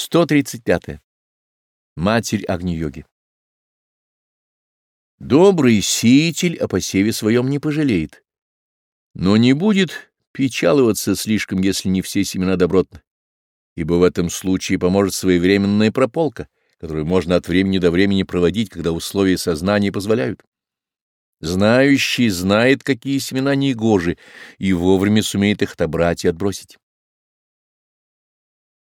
135. -е. Матерь Агни-йоги Добрый сеятель о посеве своем не пожалеет, но не будет печаловаться слишком, если не все семена добротны, ибо в этом случае поможет своевременная прополка, которую можно от времени до времени проводить, когда условия сознания позволяют. Знающий знает, какие семена негожи, и вовремя сумеет их отобрать и отбросить.